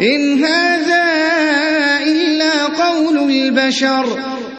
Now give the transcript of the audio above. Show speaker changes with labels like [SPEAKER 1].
[SPEAKER 1] إن هذا إلا قول البشر.